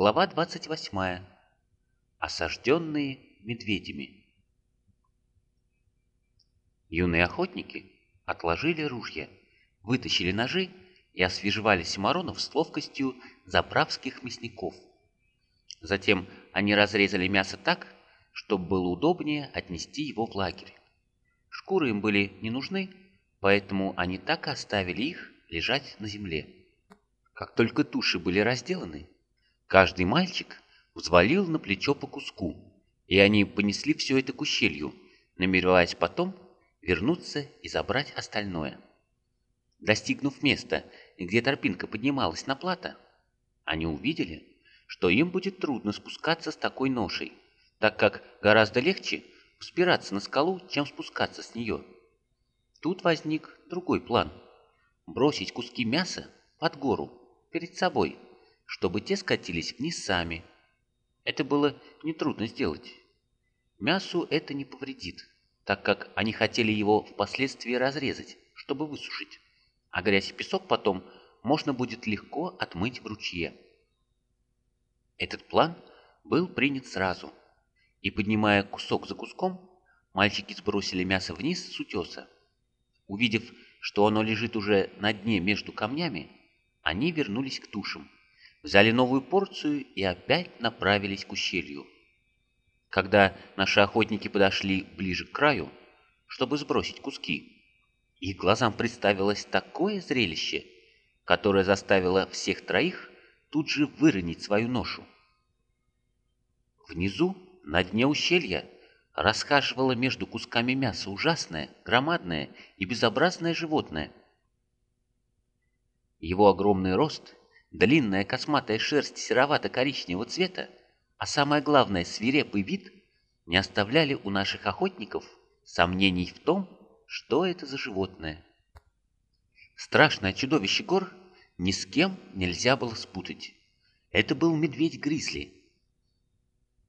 Глава 28. Осажденные медведями. Юные охотники отложили ружья, вытащили ножи и освежевали симаронов с ловкостью заправских мясников. Затем они разрезали мясо так, чтобы было удобнее отнести его в лагерь. Шкуры им были не нужны, поэтому они так и оставили их лежать на земле. Как только туши были разделаны, каждый мальчик взвалил на плечо по куску, и они понесли все это к ущелью, намереваясь потом вернуться и забрать остальное. Достигнув места, где торпинка поднималась на плато, они увидели, что им будет трудно спускаться с такой ношей, так как гораздо легче взбираться на скалу, чем спускаться с нее. Тут возник другой план – бросить куски мяса под гору, перед собой, чтобы те скатились вниз сами. Это было нетрудно сделать. Мясу это не повредит, так как они хотели его впоследствии разрезать, чтобы высушить, а грязь и песок потом можно будет легко отмыть в ручье. Этот план был принят сразу, и, поднимая кусок за куском, мальчики сбросили мясо вниз с утеса. Увидев, что оно лежит уже на дне между камнями, они вернулись к тушам, взяли новую порцию и опять направились к ущелью. Когда наши охотники подошли ближе к краю, чтобы сбросить куски, их глазам представилось такое зрелище, которое заставило всех троих тут же выронить свою ношу. Внизу, на дне ущелья, расхаживало между кусками мяса ужасное, громадное и безобразное животное. Его огромный рост, длинная косматая шерсть серовато-коричневого цвета, а самое главное свирепый вид не оставляли у наших охотников сомнений в том, что это за животное. Страшное чудовище гор ни с кем нельзя было спутать. Это был медведь-гризли.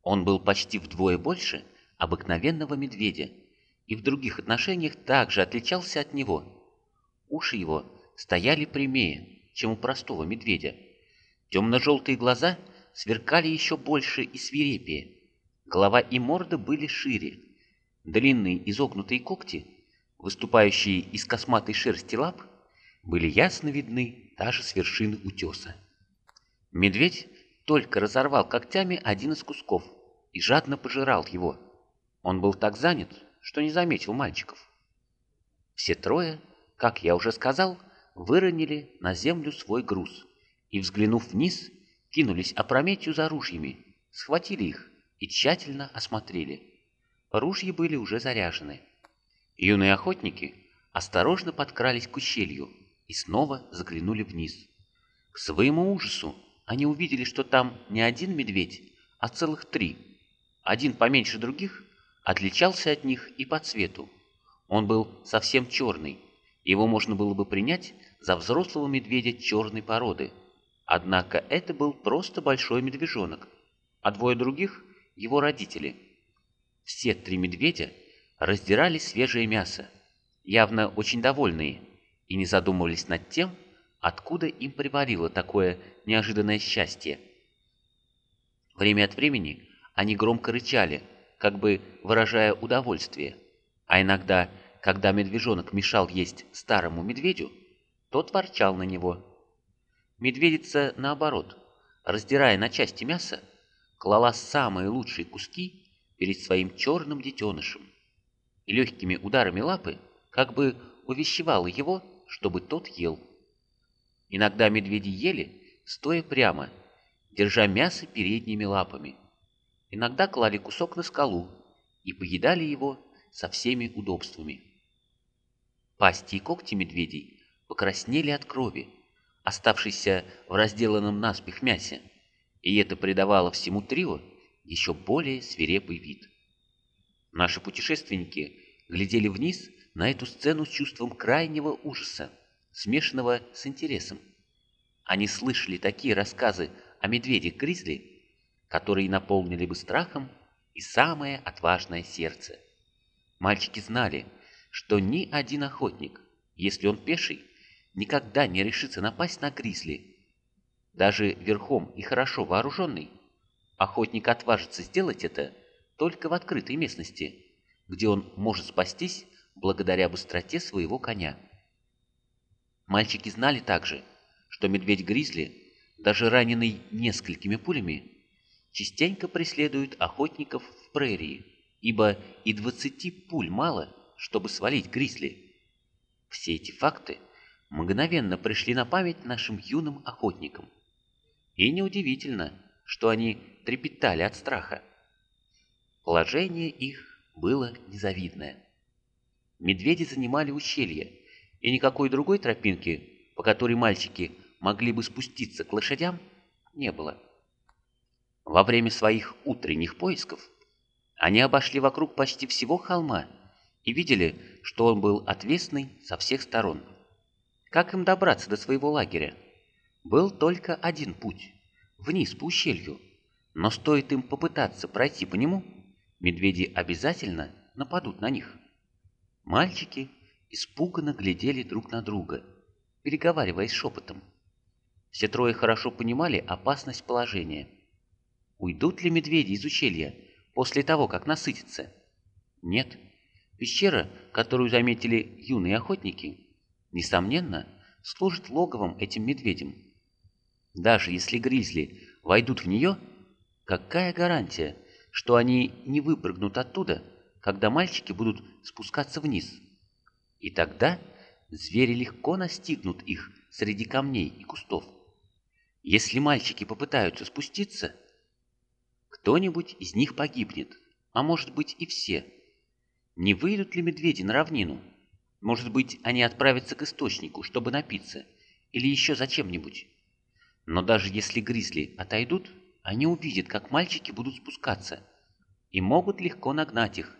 Он был почти вдвое больше обыкновенного медведя и в других отношениях также отличался от него. Уши его стояли прямее, чем у простого медведя. Темно-желтые глаза сверкали еще больше и свирепее. Голова и морда были шире. Длинные изогнутые когти, выступающие из косматой шерсти лап, были ясно видны даже с вершины утеса. Медведь только разорвал когтями один из кусков и жадно пожирал его. Он был так занят, что не заметил мальчиков. Все трое, как я уже сказал, выронили на землю свой груз и, взглянув вниз, кинулись опрометью за ружьями, схватили их и тщательно осмотрели. Ружья были уже заряжены. Юные охотники осторожно подкрались к ущелью и снова заглянули вниз. К своему ужасу они увидели, что там не один медведь, а целых три. Один поменьше других отличался от них и по цвету. Он был совсем черный, его можно было бы принять за взрослого медведя черной породы. Однако это был просто большой медвежонок, а двое других – его родители. Все три медведя раздирали свежее мясо, явно очень довольные, и не задумывались над тем, откуда им приварило такое неожиданное счастье. Время от времени они громко рычали, как бы выражая удовольствие, а иногда когда медвежонок мешал есть старому медведю, тот ворчал на него. Медведица, наоборот, раздирая на части мясо, клала самые лучшие куски перед своим черным детенышем и легкими ударами лапы как бы увещевала его, чтобы тот ел. Иногда медведи ели, стоя прямо, держа мясо передними лапами. Иногда клали кусок на скалу и поедали его со всеми удобствами. Пасти и когти медведей покраснели от крови, оставшейся в разделанном наспех мясе, и это придавало всему трио еще более свирепый вид. Наши путешественники глядели вниз на эту сцену с чувством крайнего ужаса, смешанного с интересом. Они слышали такие рассказы о медведях-гризли, которые наполнили бы страхом и самое отважное сердце. Мальчики знали, что ни один охотник, если он пеший, никогда не решится напасть на гризли. даже верхом и хорошо вооруженный, охотник отважится сделать это только в открытой местности, где он может спастись благодаря быстроте своего коня. Мальчики знали также, что медведь-гризли, даже раненый несколькими пулями, частенько преследует охотников в прерии, ибо и двадцати пуль мало, чтобы свалить гризли. Все эти факты мгновенно пришли на память нашим юным охотникам. И неудивительно, что они трепетали от страха. Положение их было незавидное. Медведи занимали ущелье, и никакой другой тропинки, по которой мальчики могли бы спуститься к лошадям, не было. Во время своих утренних поисков они обошли вокруг почти всего холма и видели, что он был отвесный со всех сторон. Как им добраться до своего лагеря? Был только один путь – вниз по ущелью. Но стоит им попытаться пройти по нему, медведи обязательно нападут на них. Мальчики испуганно глядели друг на друга, переговариваясь шепотом. Все трое хорошо понимали опасность положения. Уйдут ли медведи из ущелья после того, как насытятся? Нет. Пещера, которую заметили юные охотники, несомненно, служит логовом этим медведям. Даже если гризли войдут в нее, какая гарантия, что они не выпрыгнут оттуда, когда мальчики будут спускаться вниз? И тогда звери легко настигнут их среди камней и кустов. Если мальчики попытаются спуститься, кто-нибудь из них погибнет, а может быть и все. Не выйдут ли медведи на равнину? Может быть, они отправятся к источнику, чтобы напиться, или еще зачем-нибудь. Но даже если гризли отойдут, они увидят, как мальчики будут спускаться, и могут легко нагнать их,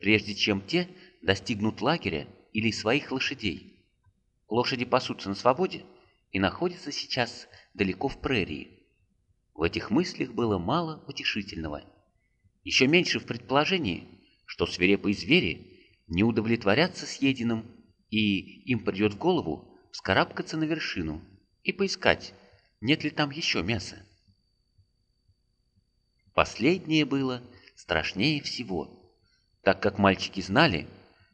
прежде чем те достигнут лагеря или своих лошадей. Лошади пасутся на свободе и находятся сейчас далеко в прерии. В этих мыслях было мало утешительного. Еще меньше в предположении, что свирепые звери не удовлетворятся съеденным, и им придет в голову вскарабкаться на вершину и поискать, нет ли там еще мяса. Последнее было страшнее всего, так как мальчики знали,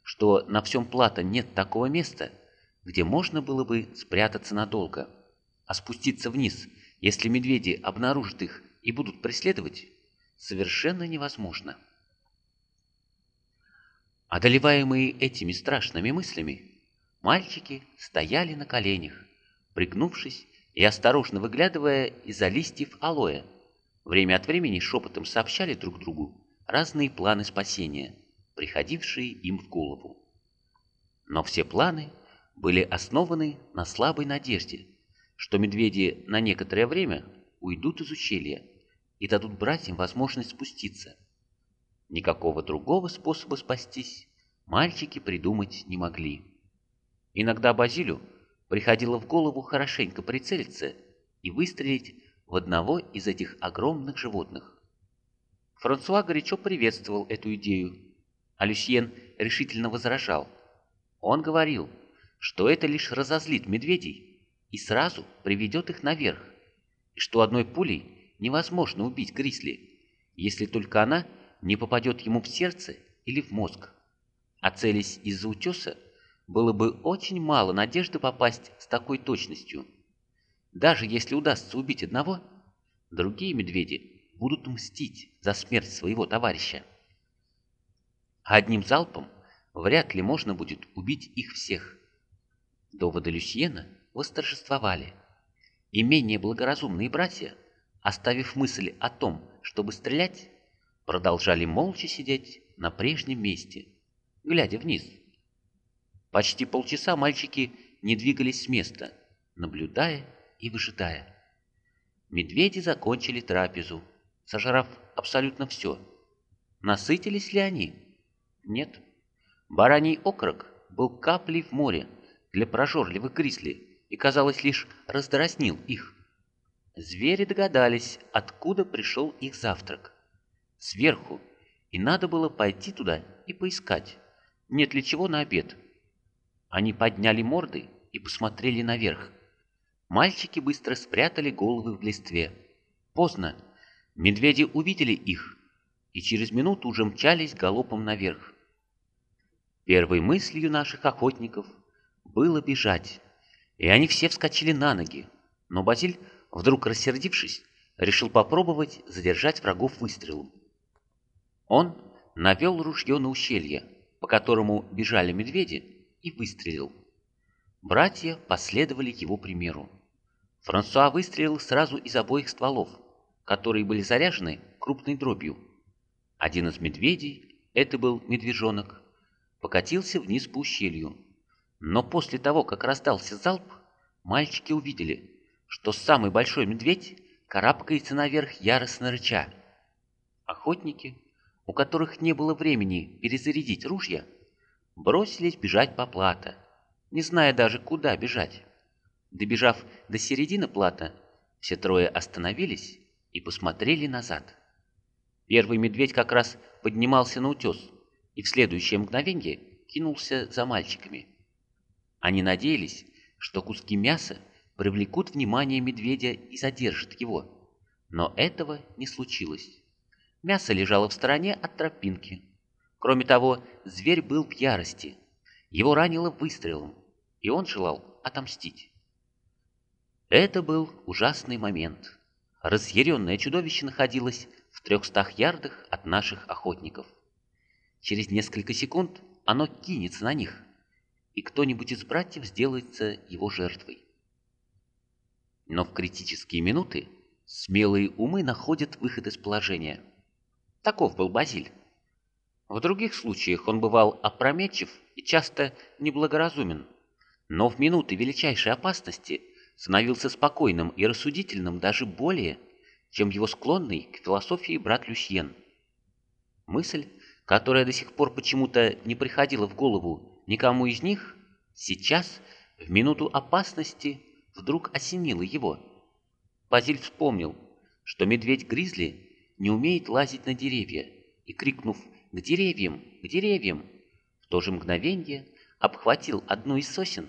что на всем плато нет такого места, где можно было бы спрятаться надолго, а спуститься вниз, если медведи обнаружат их и будут преследовать, совершенно невозможно. Одолеваемые этими страшными мыслями, мальчики стояли на коленях, пригнувшись и осторожно выглядывая из-за листьев алоэ. Время от времени шепотом сообщали друг другу разные планы спасения – приходившие им в голову. Но все планы были основаны на слабой надежде, что медведи на некоторое время уйдут из ущелья и дадут братьям возможность спуститься. Никакого другого способа спастись мальчики придумать не могли. Иногда Базилю приходило в голову хорошенько прицелиться и выстрелить в одного из этих огромных животных. Франсуа горячо приветствовал эту идею а Люсьен решительно возражал. Он говорил, что это лишь разозлит медведей и сразу приведет их наверх, и что одной пулей невозможно убить Грисли, если только она не попадет ему в сердце или в мозг. А целясь из-за утеса, было бы очень мало надежды попасть с такой точностью. Даже если удастся убить одного, другие медведи будут мстить за смерть своего товарища а одним залпом вряд ли можно будет убить их всех. Доводы Люсьена восторжествовали, и менее благоразумные братья, оставив мысль о том, чтобы стрелять, продолжали молча сидеть на прежнем месте, глядя вниз. Почти полчаса мальчики не двигались с места, наблюдая и выжидая. Медведи закончили трапезу, сожрав абсолютно все. Насытились ли они? Нет. Бараний окорок был каплей в море для прожорливых гризли и, казалось, лишь раздразнил их. Звери догадались, откуда пришел их завтрак. Сверху, и надо было пойти туда и поискать, нет ли чего на обед. Они подняли морды и посмотрели наверх. Мальчики быстро спрятали головы в листве. Поздно. Медведи увидели их и через минуту уже мчались галопом наверх. Первой мыслью наших охотников было бежать, и они все вскочили на ноги, но Базиль, вдруг рассердившись, решил попробовать задержать врагов выстрелом. Он навел ружье на ущелье, по которому бежали медведи, и выстрелил. Братья последовали его примеру. Франсуа выстрелил сразу из обоих стволов, которые были заряжены крупной дробью. Один из медведей, это был медвежонок, покатился вниз по ущелью. Но после того, как раздался залп, мальчики увидели, что самый большой медведь карабкается наверх яростно рыча. Охотники, у которых не было времени перезарядить ружья, бросились бежать по плато, не зная даже, куда бежать. Добежав до середины плата, все трое остановились и посмотрели назад. Первый медведь как раз поднимался на утес и в следующее мгновенье кинулся за мальчиками. Они надеялись, что куски мяса привлекут внимание медведя и задержат его. Но этого не случилось. Мясо лежало в стороне от тропинки. Кроме того, зверь был в ярости. Его ранило выстрелом, и он желал отомстить. Это был ужасный момент. Разъяренное чудовище находилось в трехстах ярдах от наших охотников. Через несколько секунд оно кинется на них, и кто-нибудь из братьев сделается его жертвой. Но в критические минуты смелые умы находят выход из положения. Таков был Базиль. В других случаях он бывал опрометчив и часто неблагоразумен, но в минуты величайшей опасности становился спокойным и рассудительным даже более, чем его склонный к философии брат Люсьен. Мысль, которая до сих пор почему-то не приходила в голову никому из них, сейчас, в минуту опасности, вдруг осенила его. Базиль вспомнил, что медведь-гризли не умеет лазить на деревья, и, крикнув «К деревьям! К деревьям!», в то же мгновенье обхватил одну из сосен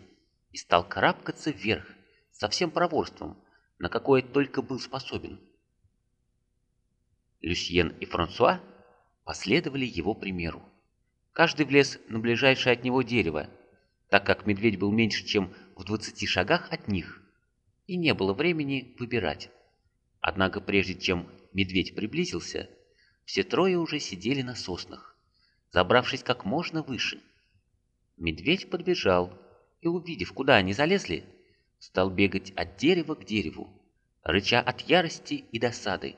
и стал карабкаться вверх со всем проворством, на какое только был способен. Люсьен и Франсуа последовали его примеру. Каждый влез на ближайшее от него дерево, так как медведь был меньше, чем в двадцати шагах от них, и не было времени выбирать. Однако прежде чем медведь приблизился, все трое уже сидели на соснах, забравшись как можно выше. Медведь подбежал и, увидев, куда они залезли, стал бегать от дерева к дереву, рыча от ярости и досады.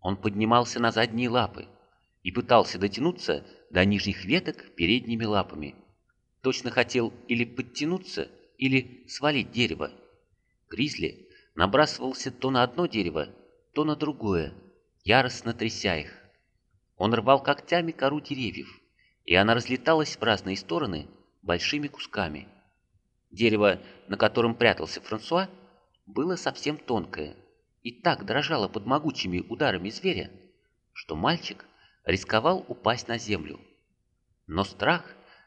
Он поднимался на задние лапы и пытался дотянуться до нижних веток передними лапами. Точно хотел или подтянуться, или свалить дерево. Гризли набрасывался то на одно дерево, то на другое, яростно тряся их. Он рвал когтями кору деревьев, и она разлеталась в разные стороны большими кусками. Дерево, на котором прятался Франсуа, было совсем тонкое – и так дрожала под могучими ударами зверя, что мальчик рисковал упасть на землю. Но страх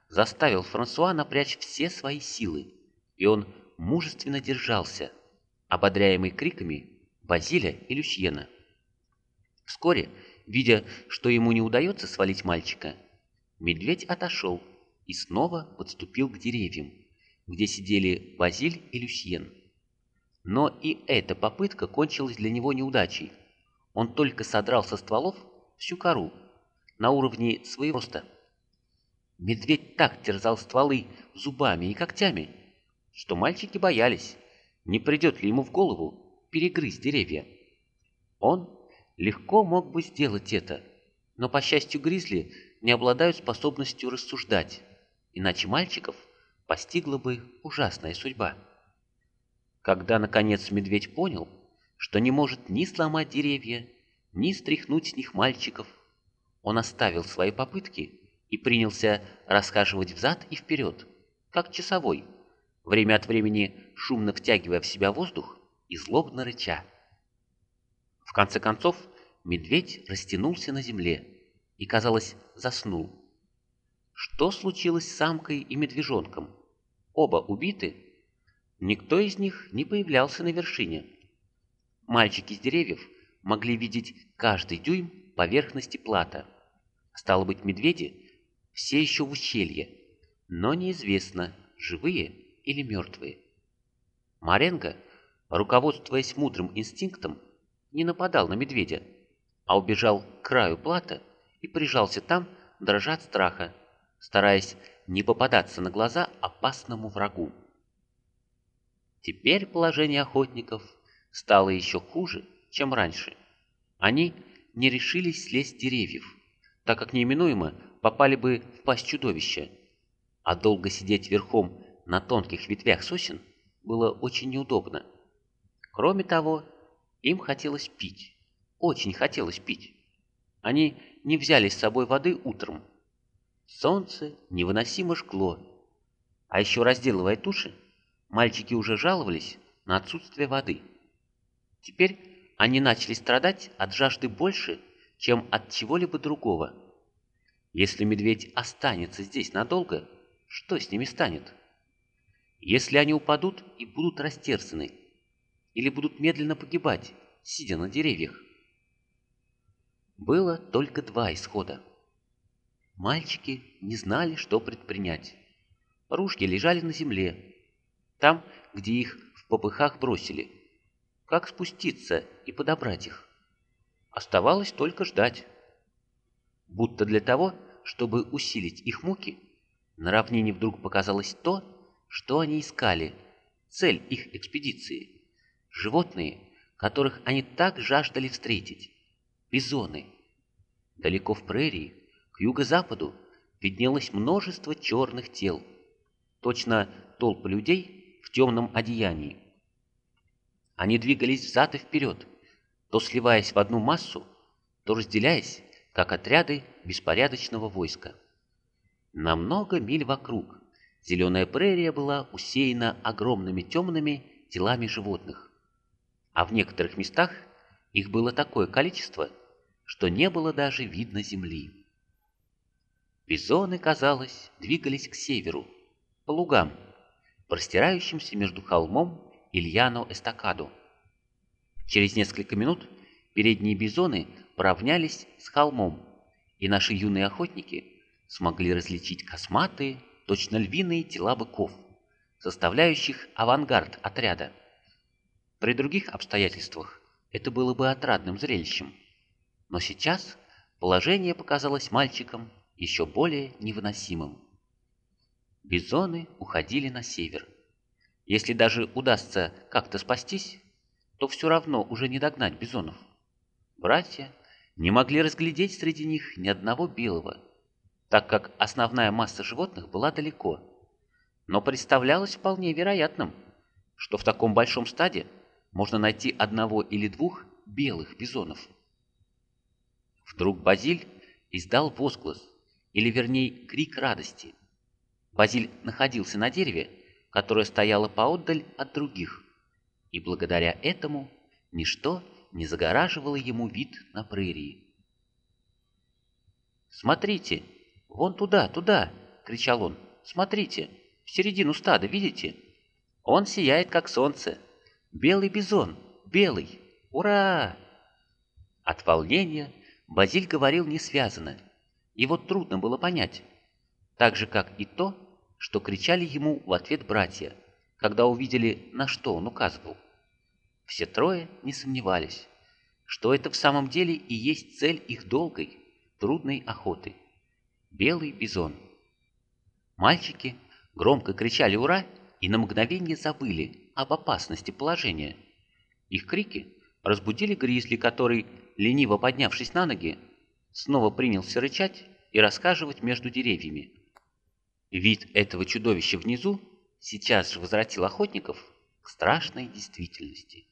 заставил Франсуа напрячь все свои силы, и он мужественно держался, ободряемый криками Базиля и Люсьена. Вскоре, видя, что ему не удается свалить мальчика, медведь отошел и снова подступил к деревьям, где сидели Базиль и Люсьен. Но и эта попытка кончилась для него неудачей. Он только содрал со стволов всю кору на уровне своего роста. Медведь так терзал стволы зубами и когтями, что мальчики боялись, не придет ли ему в голову перегрызть деревья. Он легко мог бы сделать это, но, по счастью, гризли не обладают способностью рассуждать, иначе мальчиков постигла бы ужасная судьба. Когда, наконец, медведь понял, что не может ни сломать деревья, ни стряхнуть с них мальчиков, он оставил свои попытки и принялся расхаживать взад и вперед, как часовой, время от времени шумно втягивая в себя воздух и злобно рыча. В конце концов, медведь растянулся на земле и, казалось, заснул. Что случилось с самкой и медвежонком? Оба убиты? Никто из них не появлялся на вершине. Мальчики с деревьев могли видеть каждый дюйм поверхности плата. Стало быть, медведи все еще в ущелье, но неизвестно, живые или мертвые. Маренго, руководствуясь мудрым инстинктом, не нападал на медведя, а убежал к краю плата и прижался там, дрожа от страха, стараясь не попадаться на глаза опасному врагу. Теперь положение охотников стало еще хуже, чем раньше. Они не решились слезть деревьев, так как неименуемо попали бы в пасть чудовища, а долго сидеть верхом на тонких ветвях сосен было очень неудобно. Кроме того, им хотелось пить, очень хотелось пить. Они не взяли с собой воды утром. Солнце невыносимо жгло, а еще разделывая туши, мальчики уже жаловались на отсутствие воды. Теперь они начали страдать от жажды больше, чем от чего-либо другого. Если медведь останется здесь надолго, что с ними станет? Если они упадут и будут растерзаны, или будут медленно погибать, сидя на деревьях? Было только два исхода. Мальчики не знали, что предпринять. Ружья лежали на земле, там, где их в попыхах бросили. Как спуститься и подобрать их? Оставалось только ждать. Будто для того, чтобы усилить их муки, на равнине вдруг показалось то, что они искали, цель их экспедиции. Животные, которых они так жаждали встретить. Бизоны. Далеко в прерии, к юго-западу, виднелось множество черных тел. Точно толпы людей в темном одеянии. Они двигались взад и вперед, то сливаясь в одну массу, то разделяясь, как отряды беспорядочного войска. На много миль вокруг зеленая прерия была усеяна огромными темными телами животных, а в некоторых местах их было такое количество, что не было даже видно земли. Бизоны, казалось, двигались к северу, по лугам, простирающимся между холмом и Льяно-Эстакадо. Через несколько минут передние бизоны поравнялись с холмом, и наши юные охотники смогли различить косматые, точно львиные тела быков, составляющих авангард отряда. При других обстоятельствах это было бы отрадным зрелищем, но сейчас положение показалось мальчикам еще более невыносимым. Бизоны уходили на север. Если даже удастся как-то спастись, то все равно уже не догнать бизонов. Братья не могли разглядеть среди них ни одного белого, так как основная масса животных была далеко. Но представлялось вполне вероятным, что в таком большом стаде можно найти одного или двух белых бизонов. Вдруг Базиль издал возглас, или вернее крик радости. Базиль находился на дереве, которое стояло поотдаль от других, и благодаря этому ничто не загораживало ему вид на прерии. «Смотрите, вон туда, туда!» — кричал он. «Смотрите, в середину стада, видите? Он сияет, как солнце. Белый бизон, белый! Ура!» От волнения Базиль говорил несвязанно. Его трудно было понять, так же, как и то, что кричали ему в ответ братья, когда увидели, на что он указывал. Все трое не сомневались, что это в самом деле и есть цель их долгой, трудной охоты. Белый бизон. Мальчики громко кричали «Ура!» и на мгновение забыли об опасности положения. Их крики разбудили Гризли, который, лениво поднявшись на ноги, снова принялся рычать и рассказывать между деревьями. Вид этого чудовища внизу сейчас же возвратил охотников к страшной действительности.